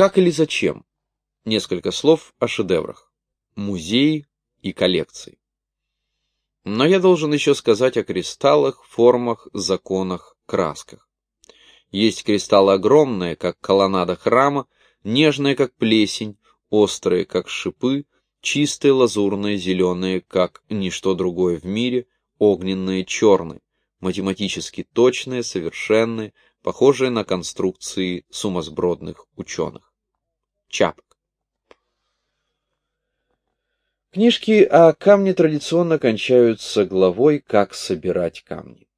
Как или зачем? Несколько слов о шедеврах. Музеи и коллекции. Но я должен еще сказать о кристаллах, формах, законах, красках. Есть кристаллы огромные, как колоннада храма, нежные, как плесень, острые, как шипы, чистые, лазурные, зеленые, как ничто другое в мире, огненные, черные, математически точные, совершенные, похожие на конструкции сумасбродных ученых. Чапок. Книжки о камне традиционно кончаются главой «Как собирать камни».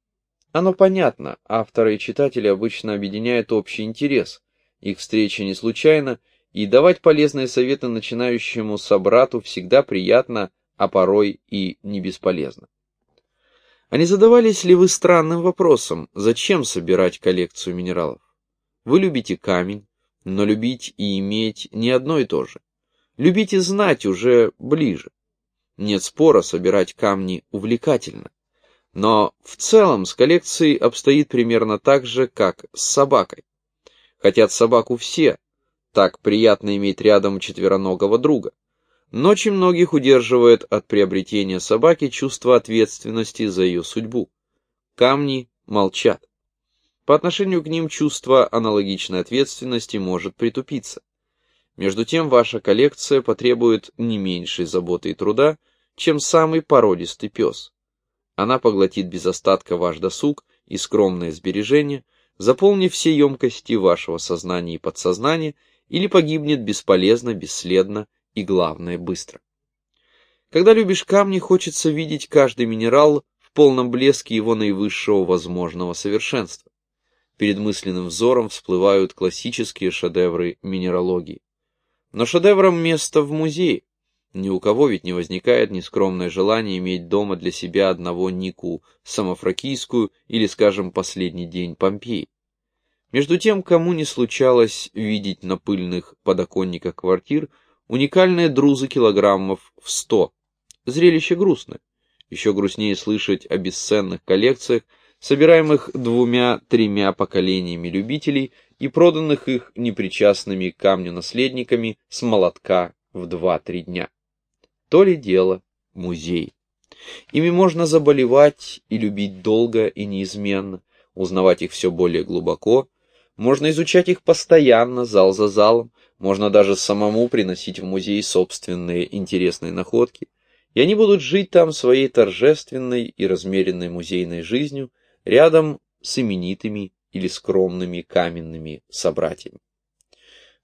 Оно понятно, автора и читатели обычно объединяет общий интерес, их встреча не случайна, и давать полезные советы начинающему собрату всегда приятно, а порой и не бесполезно. А не задавались ли вы странным вопросом, зачем собирать коллекцию минералов? Вы любите камень, но любить и иметь не одно и то же. Любить и знать уже ближе. Нет спора, собирать камни увлекательно. Но в целом с коллекцией обстоит примерно так же, как с собакой. Хотят собаку все, так приятно иметь рядом четвероногого друга. Но очень многих удерживает от приобретения собаки чувство ответственности за ее судьбу. Камни молчат. По отношению к ним чувство аналогичной ответственности может притупиться. Между тем, ваша коллекция потребует не меньшей заботы и труда, чем самый породистый пес. Она поглотит без остатка ваш досуг и скромное сбережение, заполнив все емкости вашего сознания и подсознания, или погибнет бесполезно, бесследно и, главное, быстро. Когда любишь камни, хочется видеть каждый минерал в полном блеске его наивысшего возможного совершенства. Перед мысленным взором всплывают классические шедевры минералогии. Но шедеврам место в музее. Ни у кого ведь не возникает нескромное желание иметь дома для себя одного Нику Самофракийскую или, скажем, последний день Помпеи. Между тем, кому не случалось видеть на пыльных подоконниках квартир Уникальные друзы килограммов в сто. Зрелище грустное. Еще грустнее слышать о бесценных коллекциях, собираемых двумя-тремя поколениями любителей и проданных их непричастными к камню наследниками с молотка в два-три дня. То ли дело музей. Ими можно заболевать и любить долго и неизменно, узнавать их все более глубоко, можно изучать их постоянно, зал за залом, можно даже самому приносить в музей собственные интересные находки, и они будут жить там своей торжественной и размеренной музейной жизнью рядом с именитыми или скромными каменными собратьями.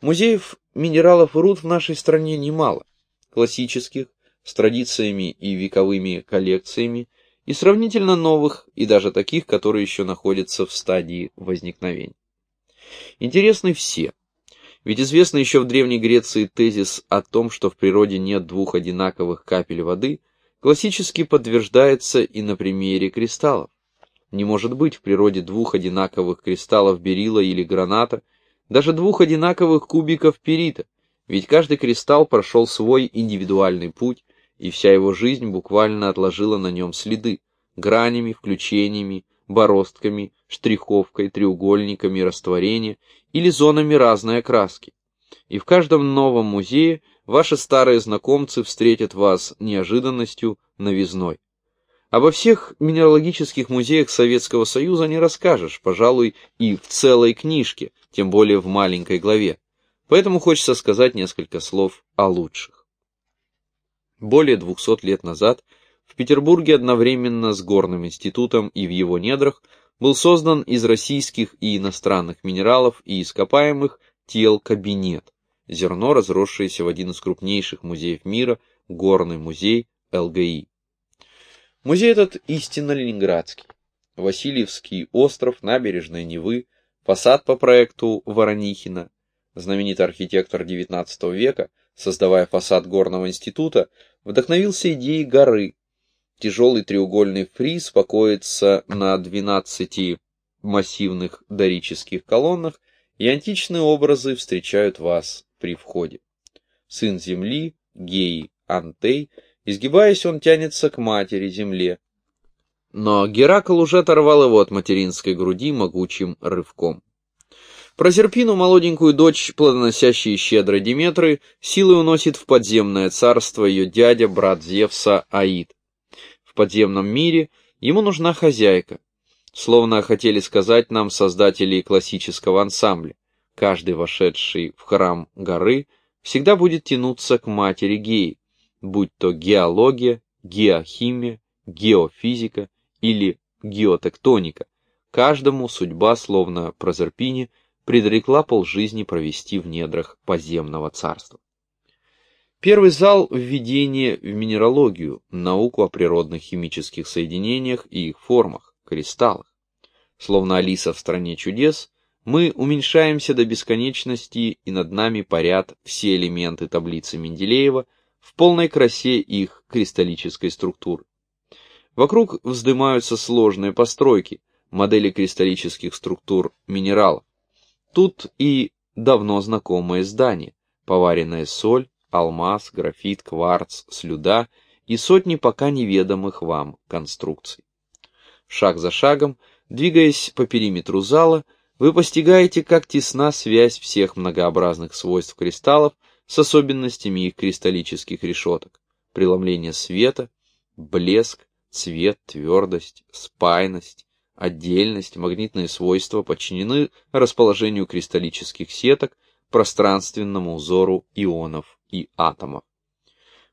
Музеев минералов и руд в нашей стране немало, классических, с традициями и вековыми коллекциями, и сравнительно новых, и даже таких, которые еще находятся в стадии возникновения. Интересны все, ведь известно еще в Древней Греции тезис о том, что в природе нет двух одинаковых капель воды, классически подтверждается и на примере кристаллов. Не может быть в природе двух одинаковых кристаллов берила или граната, даже двух одинаковых кубиков перита, ведь каждый кристалл прошел свой индивидуальный путь, и вся его жизнь буквально отложила на нем следы, гранями, включениями, бороздками, штриховкой, треугольниками растворения или зонами разной окраски. И в каждом новом музее ваши старые знакомцы встретят вас неожиданностью, новизной. Обо всех минералогических музеях Советского Союза не расскажешь, пожалуй, и в целой книжке, тем более в маленькой главе. Поэтому хочется сказать несколько слов о лучших. Более 200 лет назад в Петербурге одновременно с Горным институтом и в его недрах был создан из российских и иностранных минералов и ископаемых тел кабинет, зерно, разросшееся в один из крупнейших музеев мира, Горный музей ЛГИ. Музей этот истинно ленинградский. Васильевский остров, набережная Невы, фасад по проекту Воронихина. Знаменитый архитектор XIX века, создавая фасад Горного института, вдохновился идеей горы, Тяжелый треугольный фриз покоится на 12 массивных дорических колоннах, и античные образы встречают вас при входе. Сын земли, гей Антей, изгибаясь, он тянется к матери земле. Но Геракл уже оторвал его от материнской груди могучим рывком. Прозерпину, молоденькую дочь, плодоносящей щедро Диметры, силой уносит в подземное царство ее дядя, брат Зевса Аид. В подземном мире ему нужна хозяйка. Словно хотели сказать нам создатели классического ансамбля. Каждый вошедший в храм горы всегда будет тянуться к матери Геи, будь то геология, геохимия, геофизика или геотектоника. Каждому судьба, словно Прозерпине, предрекла полжизни провести в недрах подземного царства. Первый зал – введение в минералогию, науку о природных химических соединениях и их формах, кристаллах. Словно Алиса в «Стране чудес», мы уменьшаемся до бесконечности, и над нами парят все элементы таблицы Менделеева в полной красе их кристаллической структуры. Вокруг вздымаются сложные постройки, модели кристаллических структур минералов. Тут и давно знакомые здания, поваренная соль, алмаз, графит, кварц, слюда и сотни пока неведомых вам конструкций. Шаг за шагом, двигаясь по периметру зала, вы постигаете, как тесна связь всех многообразных свойств кристаллов с особенностями их кристаллических решеток, преломление света, блеск, цвет, твердость, спайность, отдельность, магнитные свойства подчинены расположению кристаллических сеток, пространственному узору ионов и атомов.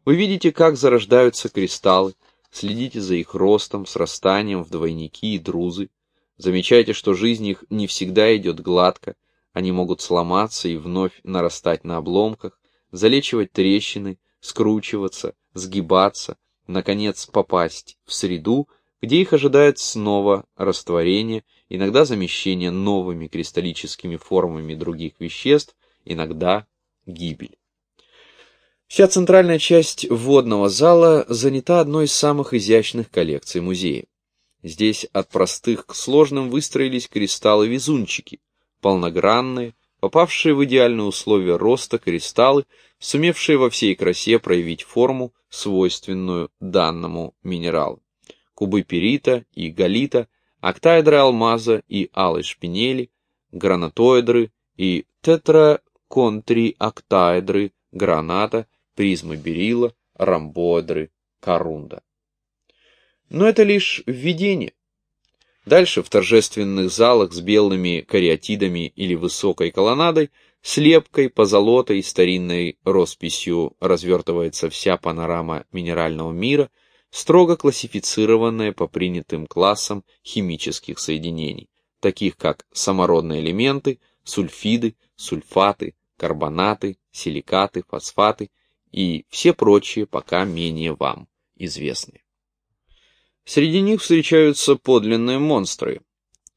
Вы видите, как зарождаются кристаллы, следите за их ростом, срастанием в двойники и друзы, замечаете, что жизнь их не всегда идет гладко, они могут сломаться и вновь нарастать на обломках, залечивать трещины, скручиваться, сгибаться, наконец попасть в среду, где их ожидает снова растворение, иногда замещение новыми кристаллическими формами других веществ, иногда гибель. Вся центральная часть водного зала занята одной из самых изящных коллекций музея. Здесь от простых к сложным выстроились кристаллы-везунчики, полногранные, попавшие в идеальные условия роста кристаллы, сумевшие во всей красе проявить форму, свойственную данному минералу кубы перита и галита, октаэдры алмаза и алой шпинели, гранатоэдры и тетраконтриоктаэдры граната, призмы берила, ромбоэдры корунда. Но это лишь введение. Дальше в торжественных залах с белыми кариатидами или высокой колоннадой, слепкой, позолотой и старинной росписью развертывается вся панорама минерального мира – строго классифицированные по принятым классам химических соединений, таких как самородные элементы, сульфиды, сульфаты, карбонаты, силикаты, фосфаты и все прочие пока менее вам известные. Среди них встречаются подлинные монстры.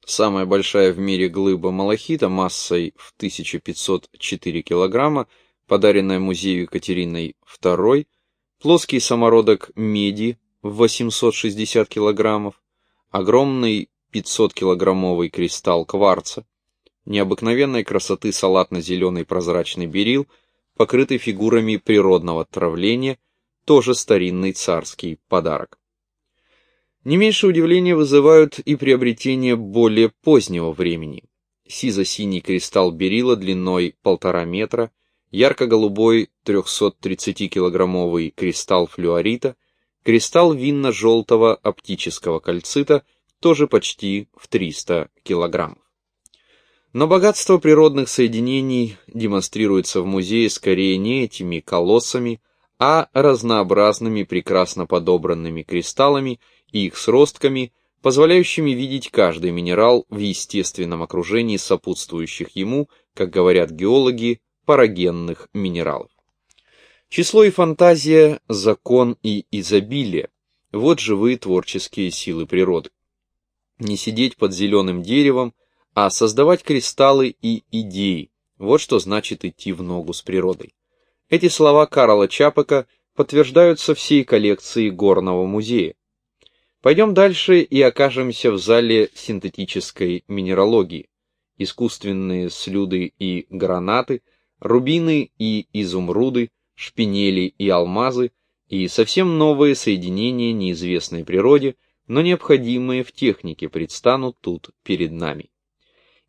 Самая большая в мире глыба малахита массой в 1504 килограмма, подаренная музею Екатериной II, плоский самородок меди в 860 килограммов, огромный 500-килограммовый кристалл кварца, необыкновенной красоты салатно-зеленый прозрачный берил, покрытый фигурами природного травления, тоже старинный царский подарок. Не меньше удивления вызывают и приобретения более позднего времени. Сизо-синий кристалл берила длиной полтора метра, ярко-голубой 330-килограммовый кристалл флюорита – Кристалл винно-желтого оптического кальцита тоже почти в 300 килограммов. Но богатство природных соединений демонстрируется в музее скорее не этими колоссами, а разнообразными прекрасно подобранными кристаллами и их сростками, позволяющими видеть каждый минерал в естественном окружении сопутствующих ему, как говорят геологи, парагенных минералов. Число и фантазия, закон и изобилие – вот живые творческие силы природы. Не сидеть под зеленым деревом, а создавать кристаллы и идеи – вот что значит идти в ногу с природой. Эти слова Карла Чапака подтверждаются всей коллекции Горного музея. Пойдем дальше и окажемся в зале синтетической минералогии. Искусственные слюды и гранаты, рубины и изумруды, шпинели и алмазы, и совсем новые соединения неизвестной природе, но необходимые в технике предстанут тут перед нами.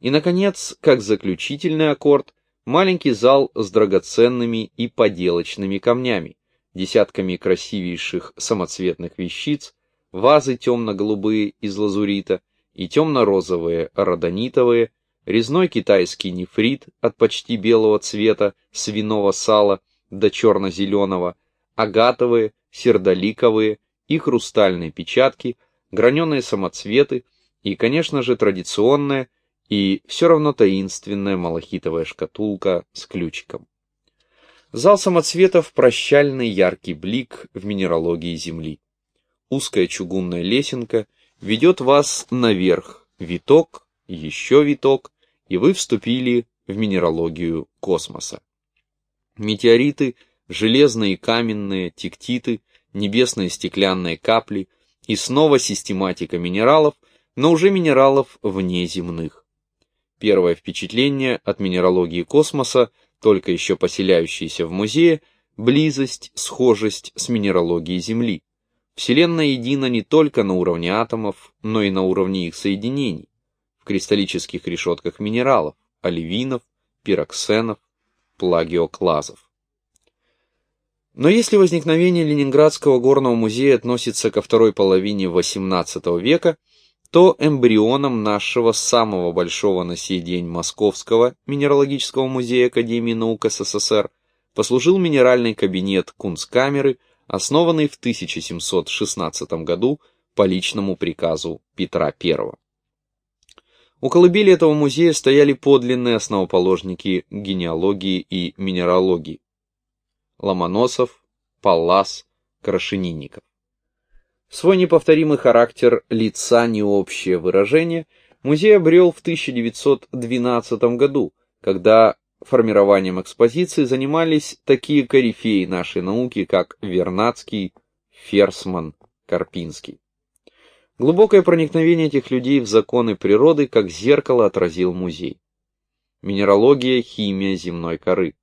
И, наконец, как заключительный аккорд, маленький зал с драгоценными и поделочными камнями, десятками красивейших самоцветных вещиц, вазы темно-голубые из лазурита и темно-розовые родонитовые, резной китайский нефрит от почти белого цвета свиного сала до черно-зеленого, агатовые, сердоликовые и хрустальные печатки, граненые самоцветы и, конечно же, традиционная и все равно таинственная малахитовая шкатулка с ключиком. Зал самоцветов – прощальный яркий блик в минералогии Земли. Узкая чугунная лесенка ведет вас наверх, виток, еще виток, и вы вступили в минералогию космоса. Метеориты, железные и каменные, тектиты, небесные стеклянные капли и снова систематика минералов, но уже минералов внеземных. Первое впечатление от минералогии космоса, только еще поселяющейся в музее, близость, схожесть с минералогией Земли. Вселенная едина не только на уровне атомов, но и на уровне их соединений, в кристаллических решетках минералов, оливинов, пироксенов, плагиоклазов. Но если возникновение Ленинградского горного музея относится ко второй половине XVIII века, то эмбрионом нашего самого большого на сей день Московского Минералогического музея Академии наук СССР послужил минеральный кабинет Кунсткамеры, основанный в 1716 году по личному приказу Петра I. У колыбели этого музея стояли подлинные основоположники генеалогии и минералогии. Ломоносов, Паллас, Крашенинников. Свой неповторимый характер лица не общее выражение музей обрел в 1912 году, когда формированием экспозиции занимались такие корифеи нашей науки, как Вернадский, Ферсман, Карпинский. Глубокое проникновение этих людей в законы природы, как зеркало, отразил музей. Минералогия, химия земной коры.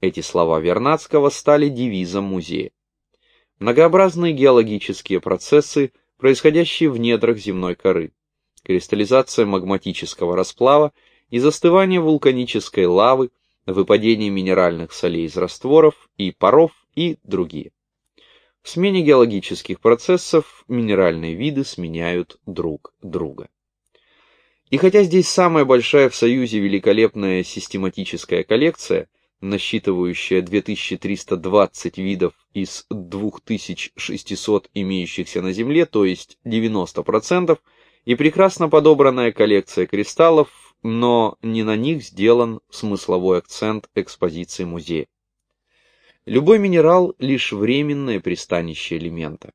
Эти слова Вернадского стали девизом музея. Многообразные геологические процессы, происходящие в недрах земной коры. Кристаллизация магматического расплава и застывание вулканической лавы, выпадение минеральных солей из растворов и паров и другие. В смене геологических процессов минеральные виды сменяют друг друга. И хотя здесь самая большая в Союзе великолепная систематическая коллекция, насчитывающая 2320 видов из 2600 имеющихся на Земле, то есть 90%, и прекрасно подобранная коллекция кристаллов, но не на них сделан смысловой акцент экспозиции музея. Любой минерал – лишь временное пристанище элемента.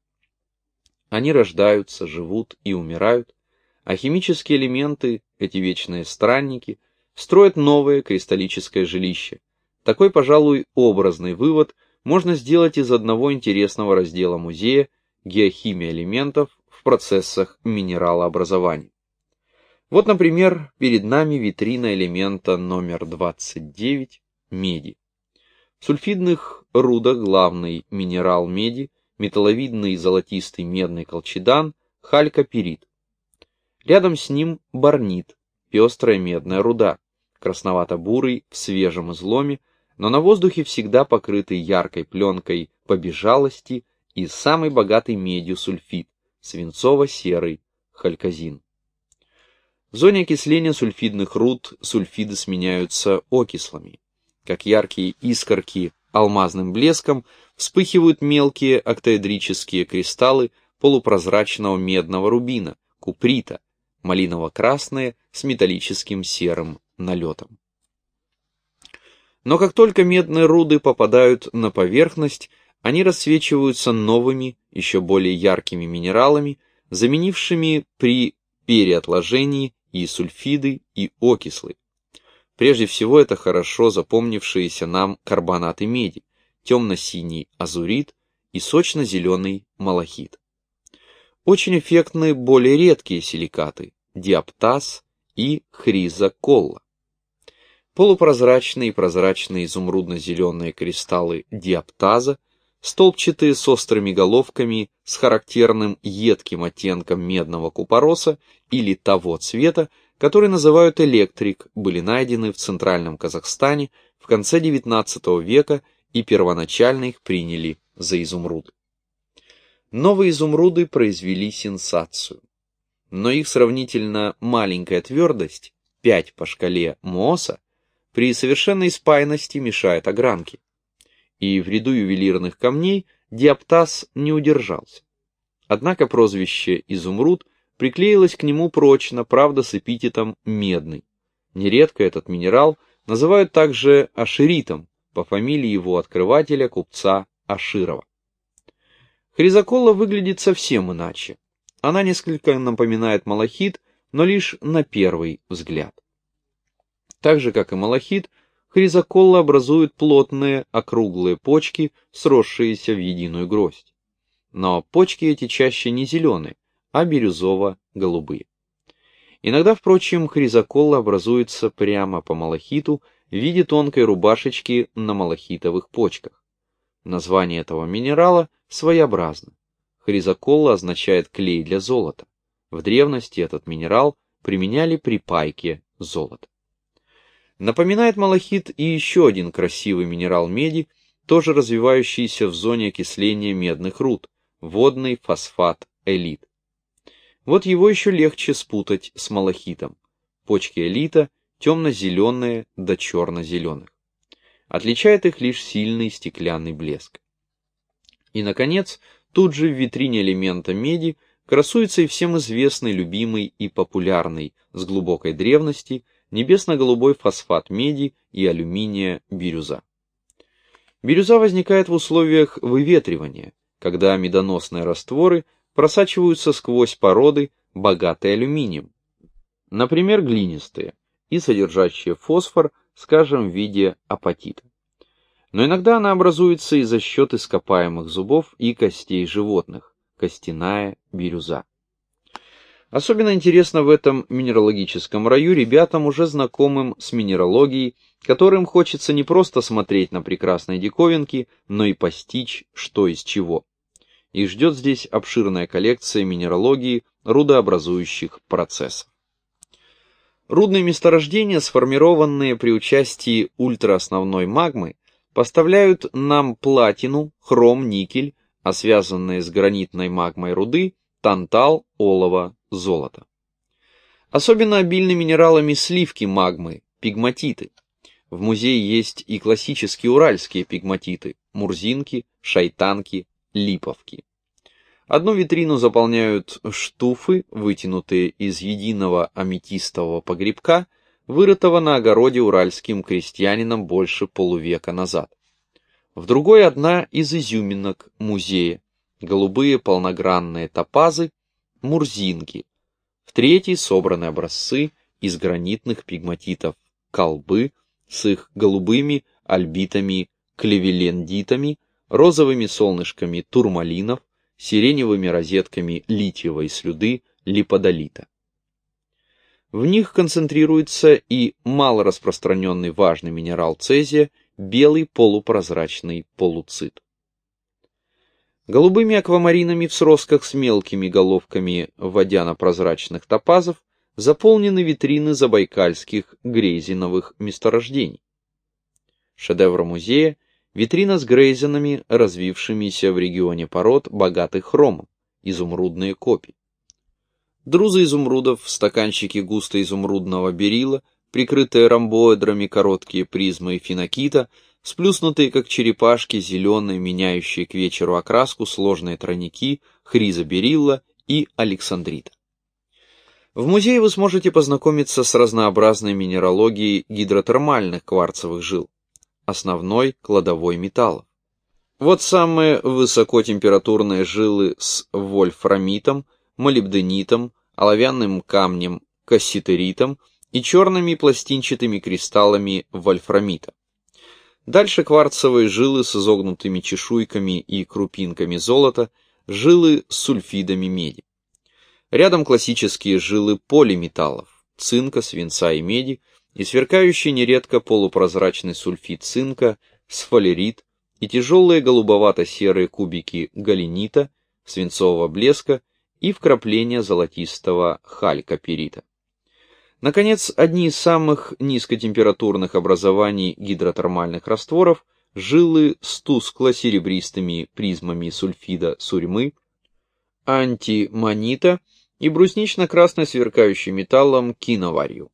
Они рождаются, живут и умирают, а химические элементы, эти вечные странники, строят новое кристаллическое жилище – такой, пожалуй, образный вывод можно сделать из одного интересного раздела музея «Геохимия элементов в процессах минералообразования». Вот, например, перед нами витрина элемента номер 29 – меди. В сульфидных рудах главный минерал меди, металловидный золотистый медный колчедан, халькоперит. Рядом с ним барнит, пестрая медная руда, красновато-бурый в свежем изломе, но на воздухе всегда покрытый яркой пленкой побежалости и самый богатый медью сульфид, свинцово-серый халькозин. В зоне окисления сульфидных руд сульфиды сменяются окислами. Как яркие искорки алмазным блеском вспыхивают мелкие октаэдрические кристаллы полупрозрачного медного рубина, куприта, малиново-красные с металлическим серым налетом. Но как только медные руды попадают на поверхность, они рассвечиваются новыми, еще более яркими минералами, заменившими при переотложении и сульфиды, и окислы. Прежде всего это хорошо запомнившиеся нам карбонаты меди, темно-синий азурит и сочно-зеленый малахит. Очень эффектны более редкие силикаты – диаптаз и хризоколла. Полупрозрачные и прозрачные изумрудно-зеленые кристаллы диаптаза, столбчатые с острыми головками, с характерным едким оттенком медного купороса или того цвета, которые называют электрик, были найдены в центральном Казахстане в конце XIX века и первоначально их приняли за изумруды. Новые изумруды произвели сенсацию. Но их сравнительно маленькая твердость, 5 по шкале Мооса, при совершенной спайности мешает огранке. И в ряду ювелирных камней диаптаз не удержался. Однако прозвище «изумруд» приклеилось к нему прочно, правда с эпитетом «медный». Нередко этот минерал называют также аширитом, по фамилии его открывателя, купца Аширова. Хризаколла выглядит совсем иначе. Она несколько напоминает малахит, но лишь на первый взгляд. Так же, как и малахит, хризаколла образует плотные округлые почки, сросшиеся в единую гроздь. Но почки эти чаще не зеленые, а бирюзово-голубые. Иногда, впрочем, хризаколла образуется прямо по малахиту в виде тонкой рубашечки на малахитовых почках. Название этого минерала своеобразно. Хризаколла означает клей для золота. В древности этот минерал применяли при пайке золота. Напоминает малахит и еще один красивый минерал меди, тоже развивающийся в зоне окисления медных руд, водный фосфат элит. Вот его еще легче спутать с малахитом. Почки элита темно-зеленые до черно-зеленых. Отличает их лишь сильный стеклянный блеск. И, наконец, тут же в витрине элемента меди красуется и всем известный, любимый и популярный с глубокой древности небесно-голубой фосфат меди и алюминия бирюза. Бирюза возникает в условиях выветривания, когда медоносные растворы просачиваются сквозь породы, богатые алюминием, например, глинистые, и содержащие фосфор, скажем, в виде апатита. Но иногда она образуется и за счет ископаемых зубов и костей животных, костяная бирюза. Особенно интересно в этом минералогическом раю ребятам, уже знакомым с минералогией, которым хочется не просто смотреть на прекрасные диковинки, но и постичь, что из чего. И ждет здесь обширная коллекция минералогии рудообразующих процессов. Рудные месторождения, сформированные при участии ультраосновной магмы, поставляют нам платину, хром, никель, а связанные с гранитной магмой руды, тантал, олово, золото. Особенно обильны минералами сливки магмы, пигматиты. В музее есть и классические уральские пигматиты, мурзинки, шайтанки, липовки. Одну витрину заполняют штуфы, вытянутые из единого аметистового погребка, вырытого на огороде уральским крестьянином больше полувека назад. В другой одна из изюминок музея, голубые полногранные топазы, мурзинки. В третьей собраны образцы из гранитных пигматитов колбы с их голубыми альбитами клевелендитами, розовыми солнышками турмалинов, сиреневыми розетками литиевой слюды липодолита. В них концентрируется и малораспространенный важный минерал цезия, белый полупрозрачный полуцит. Голубыми аквамаринами в сросках с мелкими головками водяно-прозрачных топазов заполнены витрины забайкальских грейзиновых месторождений. Шедевр музея Витрина с грейзенами, развившимися в регионе пород, богатых хромом, изумрудные копии. Друзы изумрудов, стаканчики густо изумрудного берила, прикрытые ромбоэдрами короткие призмы финокита, сплюснутые, как черепашки, зеленые, меняющие к вечеру окраску, сложные тройники, хризоберилла и александрита. В музее вы сможете познакомиться с разнообразной минералогией гидротермальных кварцевых жил основной кладовой металлов. Вот самые высокотемпературные жилы с вольфрамитом, молибденитом, оловянным камнем, касситеритом и черными пластинчатыми кристаллами вольфрамита. Дальше кварцевые жилы с изогнутыми чешуйками и крупинками золота, жилы с сульфидами меди. Рядом классические жилы полиметаллов, цинка, свинца и меди, и сверкающий нередко полупрозрачный сульфид цинка, сфалерит и тяжелые голубовато-серые кубики галенита, свинцового блеска и вкрапления золотистого халькоперита. Наконец, одни из самых низкотемпературных образований гидротермальных растворов – жилы с тускло-серебристыми призмами сульфида сурьмы, антимонита и бруснично-красно сверкающим металлом киноварью.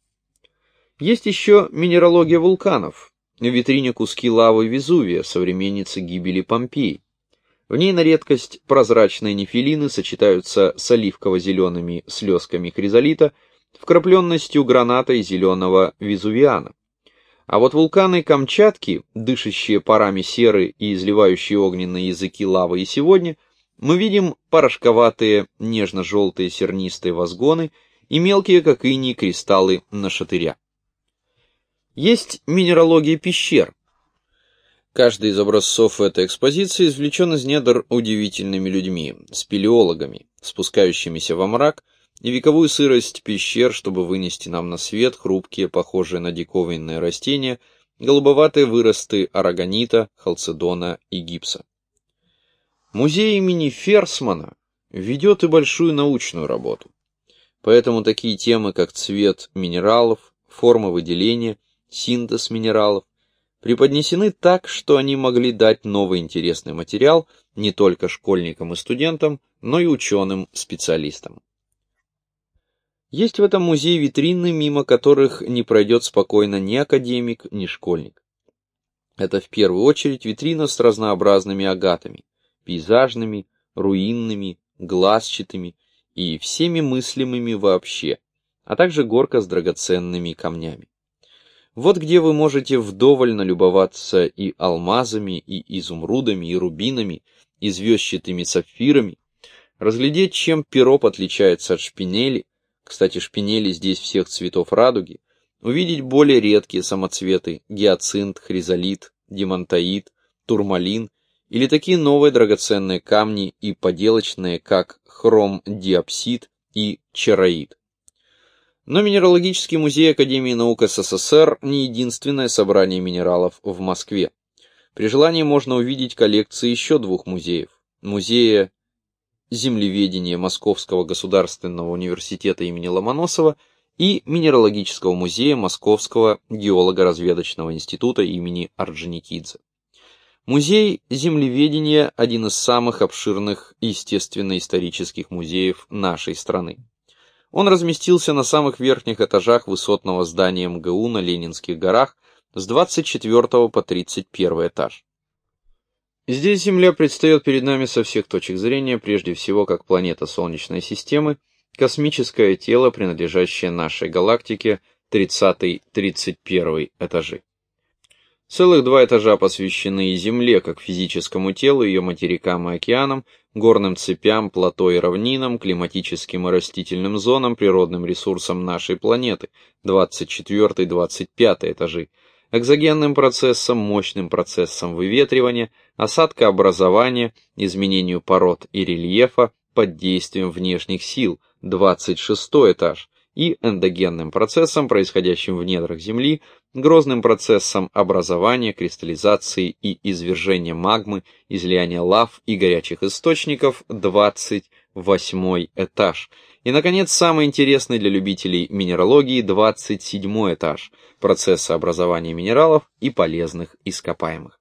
Есть еще минералогия вулканов, в витрине куски лавы Везувия, современницы гибели Помпеи. В ней на редкость прозрачные нефилины сочетаются с оливково-зелеными слезками хризолита, вкрапленностью граната зеленого везувиана. А вот вулканы Камчатки, дышащие парами серы и изливающие огненные языки лавы и сегодня, мы видим порошковатые нежно-желтые сернистые возгоны и мелкие, как иней, кристаллы на шатыря. Есть минералогия пещер, Каждый из образцов этой экспозиции извлечен из недр удивительными людьми, спелеологами, спускающимися во мрак и вековую сырость пещер, чтобы вынести нам на свет хрупкие, похожие на диковинные растения, голубоватые выросты арагонита, халцедона и гипса. Музей имени Ферсмана ведет и большую научную работу. Поэтому такие темы, как цвет минералов, форма выделения, синтез минералов, преподнесены так, что они могли дать новый интересный материал не только школьникам и студентам, но и ученым-специалистам. Есть в этом музее витрины, мимо которых не пройдет спокойно ни академик, ни школьник. Это в первую очередь витрина с разнообразными агатами, пейзажными, руинными, глазчатыми и всеми мыслимыми вообще, а также горка с драгоценными камнями. Вот где вы можете вдоволь налюбоваться и алмазами, и изумрудами, и рубинами, и звездчатыми сапфирами, разглядеть, чем пироп отличается от шпинели, кстати, шпинели здесь всех цветов радуги, увидеть более редкие самоцветы, гиацинт, хризолит, демонтаид, турмалин, или такие новые драгоценные камни и поделочные, как хром-диапсид и чераид. Но Минералогический музей Академии наук СССР не единственное собрание минералов в Москве. При желании можно увидеть коллекции еще двух музеев. Музея землеведения Московского государственного университета имени Ломоносова и Минералогического музея Московского геолого-разведочного института имени Орджоникидзе. Музей землеведения – один из самых обширных естественно-исторических музеев нашей страны. Он разместился на самых верхних этажах высотного здания МГУ на Ленинских горах с 24 по 31 этаж. Здесь Земля предстает перед нами со всех точек зрения, прежде всего как планета Солнечной системы, космическое тело, принадлежащее нашей галактике, 30-31 этажи. Целых два этажа посвящены Земле как физическому телу, ее материкам и океанам, горным цепям, плато и равнинам, климатическим и растительным зонам, природным ресурсам нашей планеты, 24-25 этажи, экзогенным процессам, мощным процессам выветривания, осадкообразования, изменению пород и рельефа под действием внешних сил, 26 этаж, и эндогенным процессам, происходящим в недрах Земли, грозным процессам образования, кристаллизации и извержения магмы, излияния лав и горячих источников, 28 этаж. И, наконец, самый интересный для любителей минералогии, 27 этаж, процесса образования минералов и полезных ископаемых.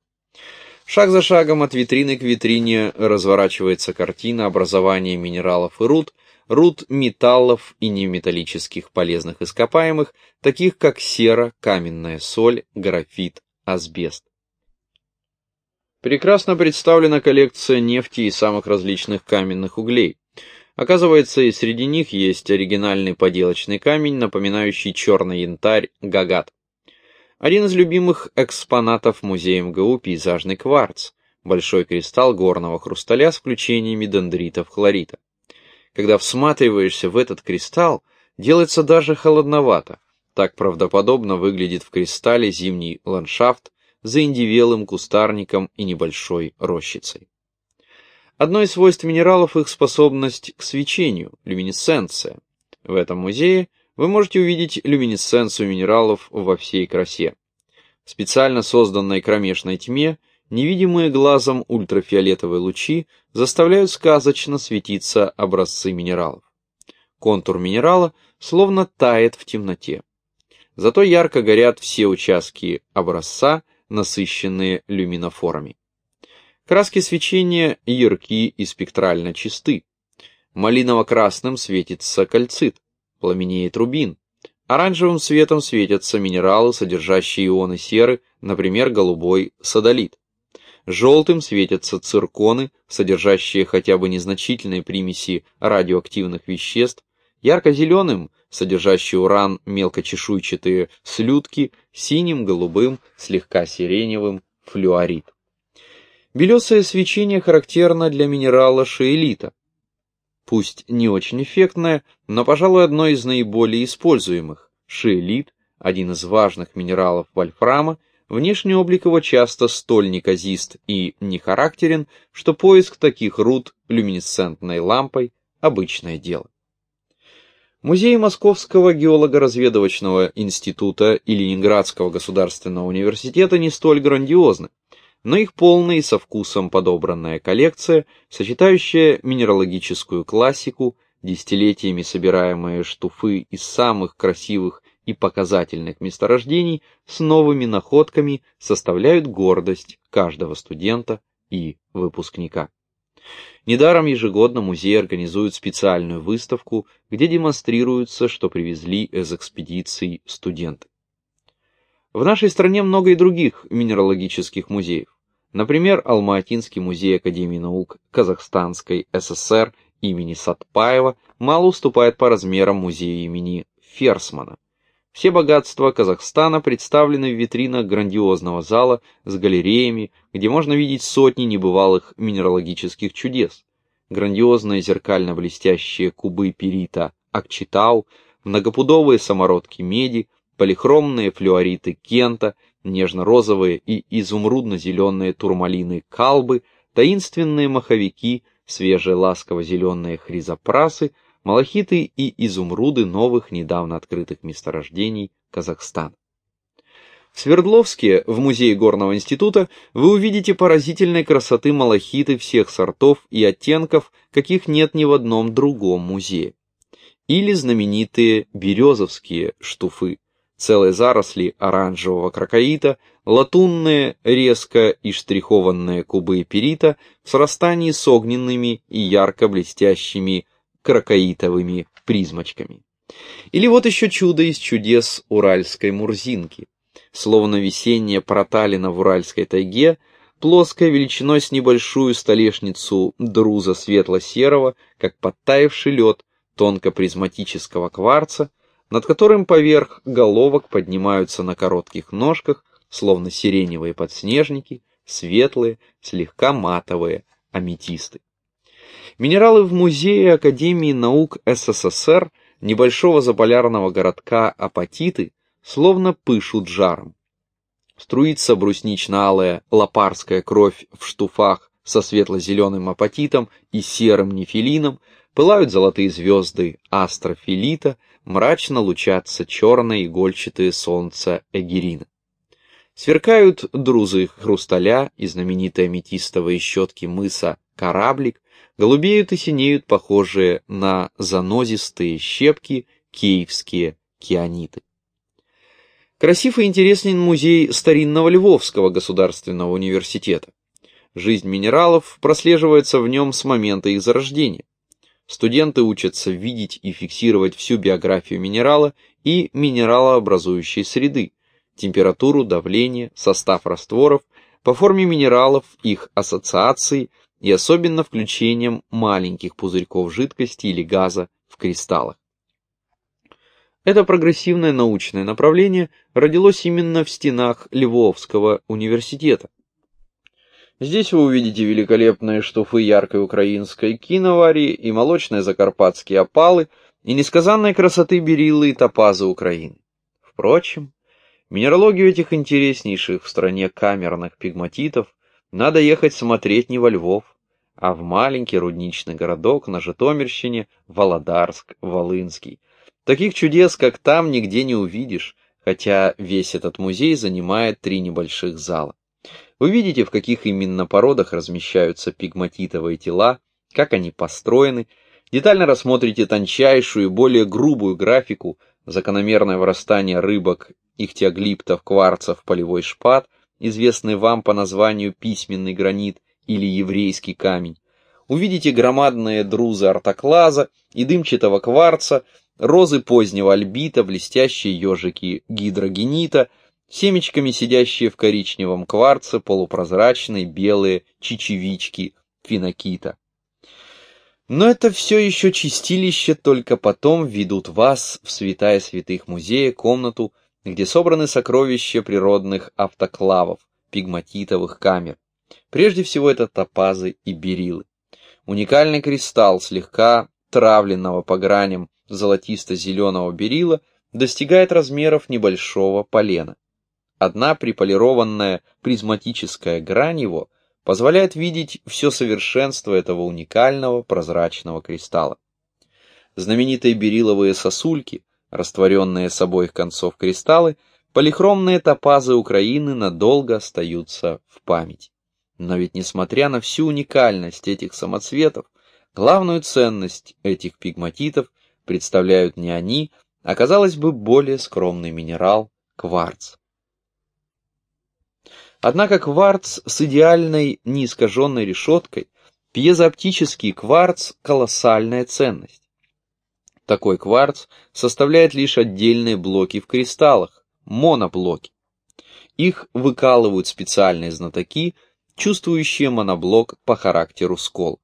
Шаг за шагом от витрины к витрине разворачивается картина образования минералов и руд – руд металлов и неметаллических полезных ископаемых, таких как сера, каменная соль, графит, асбест. Прекрасно представлена коллекция нефти и самых различных каменных углей. Оказывается, и среди них есть оригинальный поделочный камень, напоминающий черный янтарь гагат. Один из любимых экспонатов музея МГУ – пейзажный кварц, большой кристалл горного хрусталя с включениями дендритов хлорита. Когда всматриваешься в этот кристалл, делается даже холодновато. Так правдоподобно выглядит в кристалле зимний ландшафт за индивелым кустарником и небольшой рощицей. Одно из свойств минералов их способность к свечению, люминесценция. В этом музее вы можете увидеть люминесценцию минералов во всей красе. В специально созданной кромешной тьме невидимые глазом ультрафиолетовые лучи заставляют сказочно светиться образцы минералов. контур минерала словно тает в темноте. Зато ярко горят все участки образца, насыщенные люминофорами. Краски свечения ярки и спектрально чисты. Малиново-красным светится кальцит, пламенеет рубин. Оранжевым светом светятся минералы, содержащие ионы серы, например, голубой содолит. Желтым светятся цирконы, содержащие хотя бы незначительные примеси радиоактивных веществ, ярко-зеленым, содержащие уран мелкочешуйчатые слюдки, синим, голубым, слегка сиреневым флюорит. Белесое свечение характерно для минерала шиэлита. Пусть не очень эффектное, но, пожалуй, одно из наиболее используемых. Шиэлит – один из важных минералов вольфрама, внешний облик его часто столь неказист и нехарактерен, что поиск таких руд люминесцентной лампой – обычное дело. Музеи Московского геолого-разведывательного института и Ленинградского государственного университета не столь грандиозны, но их полная и со вкусом подобранная коллекция, сочетающая минералогическую классику, десятилетиями собираемые штуфы из самых красивых и показательных месторождений с новыми находками составляют гордость каждого студента и выпускника. Недаром ежегодно музей организует специальную выставку, где демонстрируется, что привезли из экспедиций студенты. В нашей стране много и других минералогических музеев. Например, Алма-Атинский музей Академии наук Казахстанской ССР имени Сатпаева мало уступает по размерам музею имени Ферсмана. Все богатства Казахстана представлены в витринах грандиозного зала с галереями, где можно видеть сотни небывалых минералогических чудес. Грандиозные зеркально-блестящие кубы перита Акчитау, многопудовые самородки меди, полихромные флюориты кента, нежно-розовые и изумрудно-зеленые турмалины калбы, таинственные маховики, свежие ласково-зеленые хризопрасы — малахиты и изумруды новых недавно открытых месторождений Казахстана. В Свердловске, в Музее Горного института, вы увидите поразительной красоты малахиты всех сортов и оттенков, каких нет ни в одном другом музее. Или знаменитые березовские штуфы, целые заросли оранжевого крокоита, латунные, резко и штрихованные кубы перита в срастании с огненными и ярко блестящими крокоитовыми призмочками. Или вот еще чудо из чудес уральской мурзинки. Словно весенняя проталина в уральской тайге, плоская величиной с небольшую столешницу друза светло-серого, как подтаявший лед тонко-призматического кварца, над которым поверх головок поднимаются на коротких ножках, словно сиреневые подснежники, светлые, слегка матовые аметисты. Минералы в Музее Академии наук СССР небольшого заполярного городка Апатиты словно пышут жаром. Струится бруснично-алая лопарская кровь в штуфах со светло-зеленым апатитом и серым нефилином, пылают золотые звезды астрофилита, мрачно лучатся черные игольчатые солнца эгерина. Сверкают друзы хрусталя и знаменитые аметистовые щетки мыса Кораблик, голубеют и синеют похожие на занозистые щепки киевские кианиты. Красив и интересен музей старинного Львовского государственного университета. Жизнь минералов прослеживается в нем с момента их зарождения. Студенты учатся видеть и фиксировать всю биографию минерала и минералообразующей среды, температуру, давление, состав растворов, по форме минералов, их ассоциации, и особенно включением маленьких пузырьков жидкости или газа в кристаллах. Это прогрессивное научное направление родилось именно в стенах Львовского университета. Здесь вы увидите великолепные штуфы яркой украинской киновари и молочные закарпатские опалы, и несказанной красоты бериллы и топазы Украины. Впрочем, минералогию этих интереснейших в стране камерных пигматитов надо ехать смотреть не во Львов, а в маленький рудничный городок на Житомирщине Володарск, Волынский. Таких чудес, как там, нигде не увидишь, хотя весь этот музей занимает три небольших зала. Вы видите, в каких именно породах размещаются пигматитовые тела, как они построены, детально рассмотрите тончайшую и более грубую графику закономерное вырастание рыбок, ихтиоглиптов, кварцев, полевой шпат, известный вам по названию письменный гранит или еврейский камень, увидите громадные друзы ортоклаза и дымчатого кварца, розы позднего альбита, блестящие ежики гидрогенита, семечками сидящие в коричневом кварце, полупрозрачные белые чечевички финокита. Но это все еще чистилище, только потом ведут вас в святая святых музея комнату, где собраны сокровища природных автоклавов, пигматитовых камер. Прежде всего это топазы и берилы. Уникальный кристалл слегка травленного по граням золотисто-зеленого берила достигает размеров небольшого полена. Одна приполированная призматическая грань его позволяет видеть все совершенство этого уникального прозрачного кристалла. Знаменитые бериловые сосульки, растворенные с обоих концов кристаллы, полихромные топазы Украины надолго остаются в памяти. Но ведь несмотря на всю уникальность этих самоцветов, главную ценность этих пигматитов представляют не они, а, казалось бы, более скромный минерал – кварц. Однако кварц с идеальной неискаженной решеткой, пьезооптический кварц – колоссальная ценность. Такой кварц составляет лишь отдельные блоки в кристаллах, моноблоки. Их выкалывают специальные знатоки, чувствующие моноблок по характеру скол.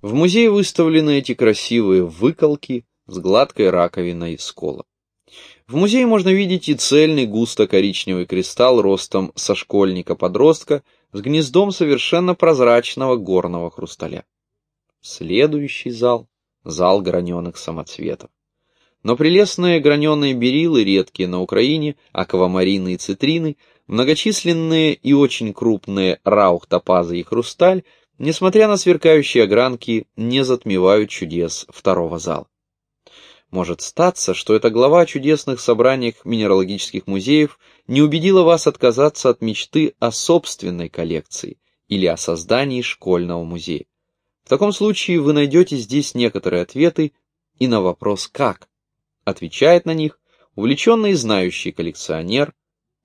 В музее выставлены эти красивые выколки с гладкой раковиной скола. В музее можно видеть и цельный густо-коричневый кристалл ростом со школьника-подростка с гнездом совершенно прозрачного горного хрусталя. Следующий зал – зал граненых самоцветов. Но прелестные граненые берилы, редкие на Украине, аквамарины и цитрины, многочисленные и очень крупные раух, топазы и хрусталь, несмотря на сверкающие огранки, не затмевают чудес второго зала. Может статься, что эта глава о чудесных собраниях минералогических музеев не убедила вас отказаться от мечты о собственной коллекции или о создании школьного музея. В таком случае вы найдете здесь некоторые ответы и на вопрос «как?». Отвечает на них увлеченный знающий коллекционер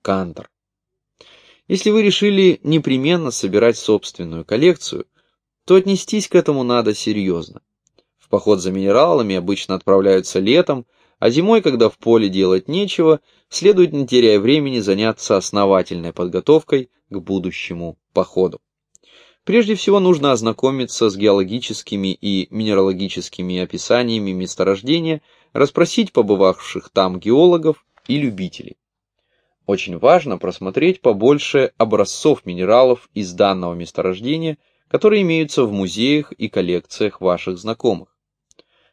Кантор. Если вы решили непременно собирать собственную коллекцию, то отнестись к этому надо серьезно поход за минералами обычно отправляются летом, а зимой, когда в поле делать нечего, следует, не теряя времени, заняться основательной подготовкой к будущему походу. Прежде всего нужно ознакомиться с геологическими и минералогическими описаниями месторождения, расспросить побывавших там геологов и любителей. Очень важно просмотреть побольше образцов минералов из данного месторождения, которые имеются в музеях и коллекциях ваших знакомых.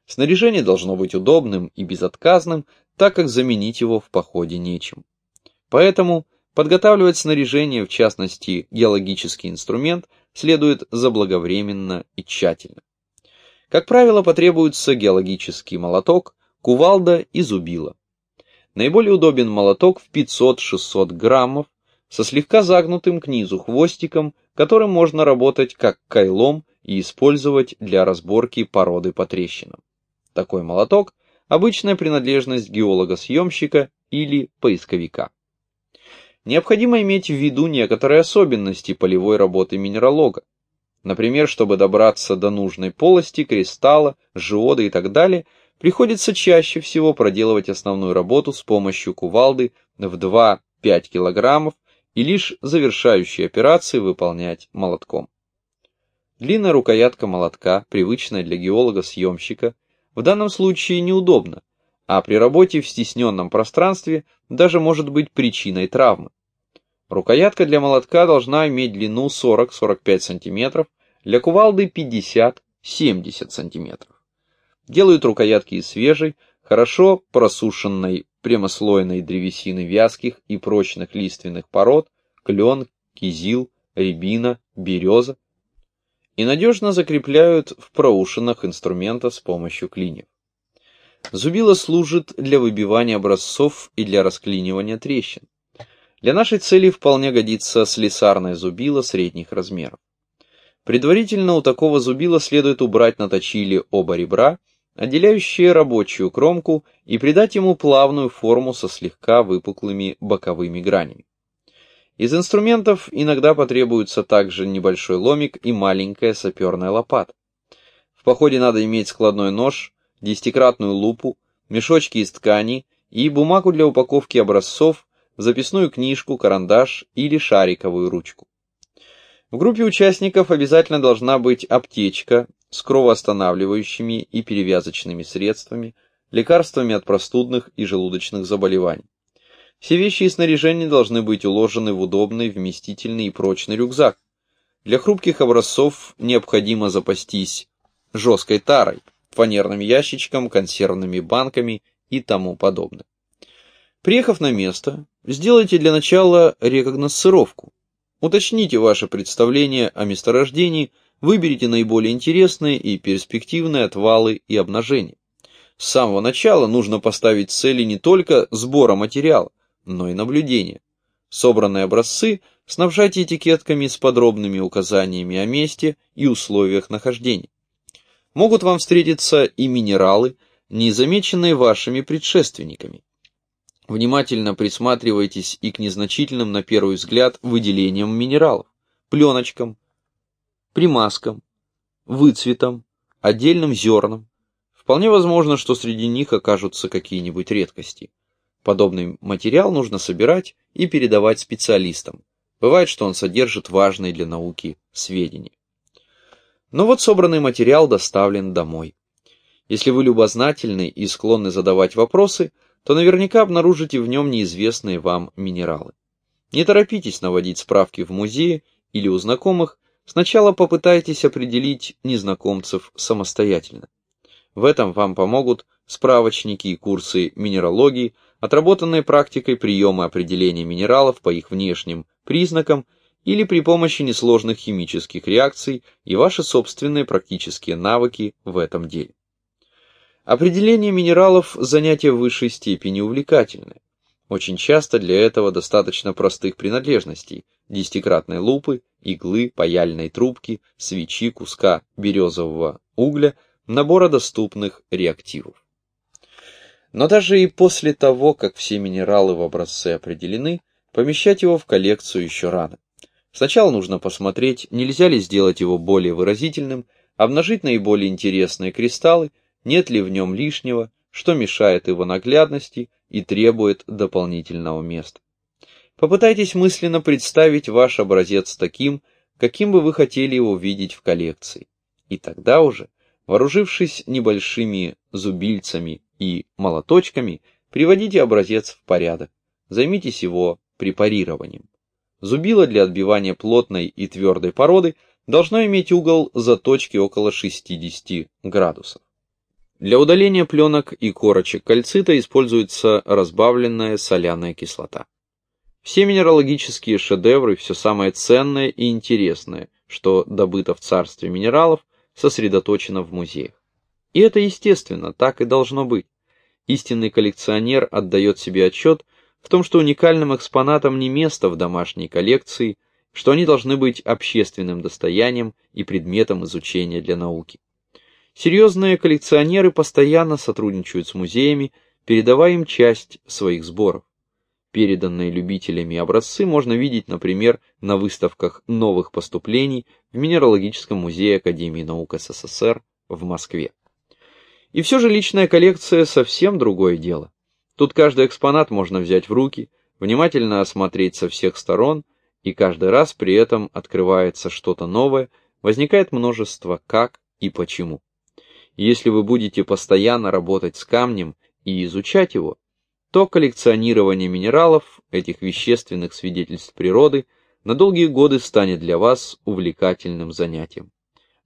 Снаряжение должно быть удобным и безотказным, так как заменить его в походе нечем. Поэтому подготавливать снаряжение, в частности геологический инструмент, следует заблаговременно и тщательно. Как правило, потребуется геологический молоток, кувалда и зубило. Наиболее удобен молоток в 500-600 граммов со слегка загнутым к низу хвостиком, которым можно работать как кайлом и использовать для разборки породы по трещинам. Такой молоток – обычная принадлежность геолога-съемщика или поисковика. Необходимо иметь в виду некоторые особенности полевой работы минералога. Например, чтобы добраться до нужной полости, кристалла, жиода и так далее, приходится чаще всего проделывать основную работу с помощью кувалды в 2-5 кг и лишь завершающие операции выполнять молотком. Длинная рукоятка молотка, привычная для геолога-съемщика, в данном случае неудобно, а при работе в стесненном пространстве даже может быть причиной травмы. Рукоятка для молотка должна иметь длину 40-45 см, для кувалды 50-70 см. Делают рукоятки из свежей, хорошо просушенной прямослойной древесины вязких и прочных лиственных пород, клен, кизил, рябина, береза, и надежно закрепляют в проушинах инструмента с помощью клиньев. Зубило служит для выбивания образцов и для расклинивания трещин. Для нашей цели вполне годится слесарное зубило средних размеров. Предварительно у такого зубила следует убрать на точиле оба ребра, отделяющие рабочую кромку, и придать ему плавную форму со слегка выпуклыми боковыми гранями. Из инструментов иногда потребуется также небольшой ломик и маленькая саперная лопата. В походе надо иметь складной нож, десятикратную лупу, мешочки из ткани и бумагу для упаковки образцов, записную книжку, карандаш или шариковую ручку. В группе участников обязательно должна быть аптечка с кровоостанавливающими и перевязочными средствами, лекарствами от простудных и желудочных заболеваний. Все вещи и снаряжение должны быть уложены в удобный, вместительный и прочный рюкзак. Для хрупких образцов необходимо запастись жесткой тарой, фанерным ящичком, консервными банками и тому подобное. Приехав на место, сделайте для начала рекогносцировку. Уточните ваше представление о месторождении, выберите наиболее интересные и перспективные отвалы и обнажения. С самого начала нужно поставить цели не только сбора материала, но и наблюдения. Собранные образцы снабжайте этикетками с подробными указаниями о месте и условиях нахождения. Могут вам встретиться и минералы, не замеченные вашими предшественниками. Внимательно присматривайтесь и к незначительным на первый взгляд выделениям минералов, пленочкам, примазкам, выцветам, отдельным зернам. Вполне возможно, что среди них окажутся какие-нибудь редкости. Подобный материал нужно собирать и передавать специалистам. Бывает, что он содержит важные для науки сведения. Но вот собранный материал доставлен домой. Если вы любознательны и склонны задавать вопросы – то наверняка обнаружите в нем неизвестные вам минералы. Не торопитесь наводить справки в музее или у знакомых, сначала попытайтесь определить незнакомцев самостоятельно. В этом вам помогут справочники и курсы минералогии, отработанные практикой приема определения минералов по их внешним признакам или при помощи несложных химических реакций и ваши собственные практические навыки в этом деле. Определение минералов – занятие в высшей степени увлекательное. Очень часто для этого достаточно простых принадлежностей – десятикратной лупы, иглы, паяльной трубки, свечи, куска березового угля, набора доступных реактивов. Но даже и после того, как все минералы в образце определены, помещать его в коллекцию еще рано. Сначала нужно посмотреть, нельзя ли сделать его более выразительным, обнажить наиболее интересные кристаллы – нет ли в нем лишнего, что мешает его наглядности и требует дополнительного места. Попытайтесь мысленно представить ваш образец таким, каким бы вы хотели его видеть в коллекции. И тогда уже, вооружившись небольшими зубильцами и молоточками, приводите образец в порядок. Займитесь его препарированием. Зубило для отбивания плотной и твердой породы должно иметь угол заточки около 60 градусов. Для удаления пленок и корочек кальцита используется разбавленная соляная кислота. Все минералогические шедевры, все самое ценное и интересное, что добыто в царстве минералов, сосредоточено в музеях. И это естественно, так и должно быть. Истинный коллекционер отдает себе отчет в том, что уникальным экспонатам не место в домашней коллекции, что они должны быть общественным достоянием и предметом изучения для науки. Серьезные коллекционеры постоянно сотрудничают с музеями, передавая им часть своих сборов. Переданные любителями образцы можно видеть, например, на выставках новых поступлений в Минералогическом музее Академии наук СССР в Москве. И все же личная коллекция совсем другое дело. Тут каждый экспонат можно взять в руки, внимательно осмотреть со всех сторон, и каждый раз при этом открывается что-то новое, возникает множество «как» и «почему». Если вы будете постоянно работать с камнем и изучать его, то коллекционирование минералов, этих вещественных свидетельств природы, на долгие годы станет для вас увлекательным занятием.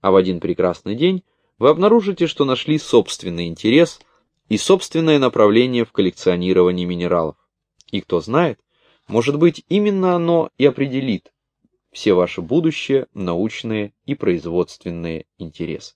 А в один прекрасный день вы обнаружите, что нашли собственный интерес и собственное направление в коллекционировании минералов. И кто знает, может быть, именно оно и определит все ваши будущие научные и производственные интересы.